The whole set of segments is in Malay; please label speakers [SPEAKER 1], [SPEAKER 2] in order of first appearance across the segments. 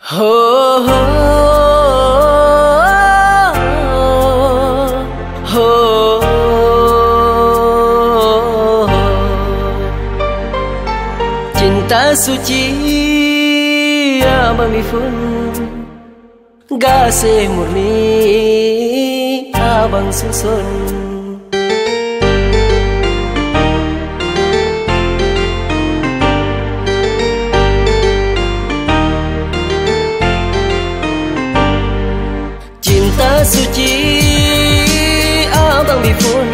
[SPEAKER 1] Ho ho ho Cinta suci abang mifun Gasih murni abang susun suci abang bifun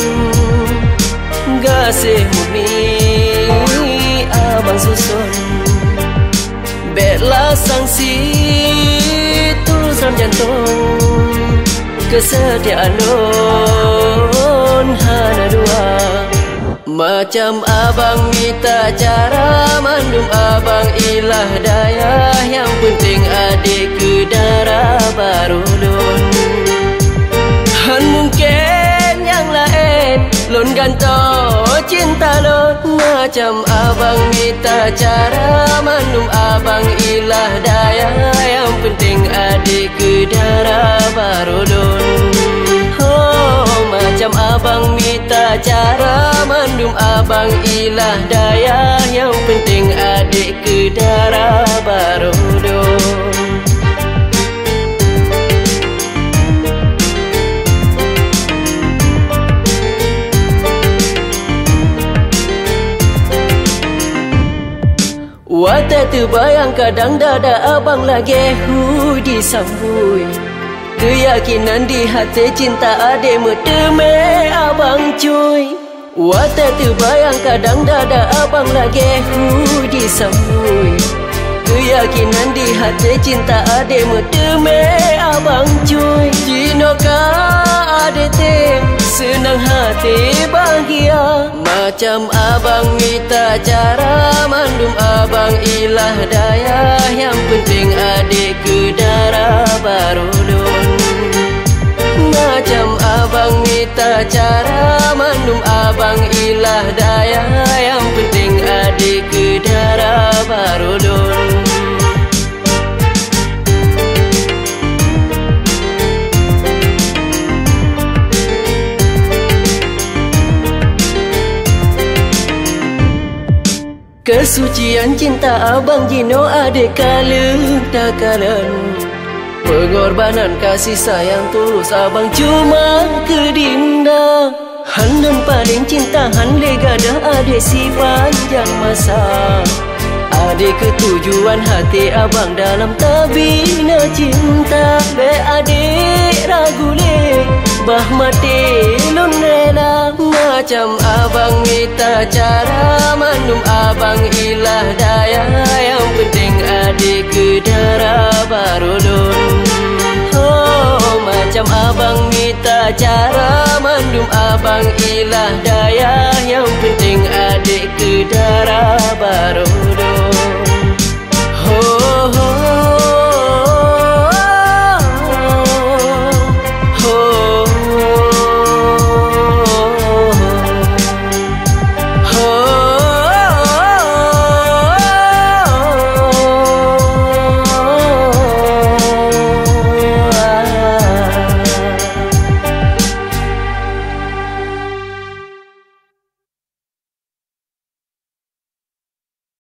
[SPEAKER 1] gasih murni abang susun. Bela sangsi tulisan jantung kesetiaan non hana dua. Macam abang minta cara mandum abang ilah daya yang penting adik ke darah baru don Ganto cinta lon Macam abang minta cara Manum abang ilah daya. Yang penting adik ke darah baru Oh macam abang minta cara Manum abang ilah daya. Yang penting Wata bayang kadang dada abang lagi hu disambui Keyakinan di hati cinta ade meteme abang cuy Wata bayang kadang dada abang lagi hu disambui Keyakinan di hati cinta ade meteme abang cuy Jinoka ade tem senang hati bahagia Macam abang minta cara mandum abang ilah daya Yang penting adik ke darah baru don Macam abang minta cara mandum abang ilah daya Yang Kesucian cinta abang Jino adik kala takaran. Pengorbanan kasih sayang tulus abang cuma kedinda. Handam paling cinta han legada adik si panjang masa. Adik ketujuan hati abang dalam tabina cinta. Be adik ragu le bah mati lun rela Macam abang minta cara manum. Abang ilah daya Yang penting adik ke darah baru lun Oh macam abang minta cara manum. Abang ilah daya Yang penting adik ke darah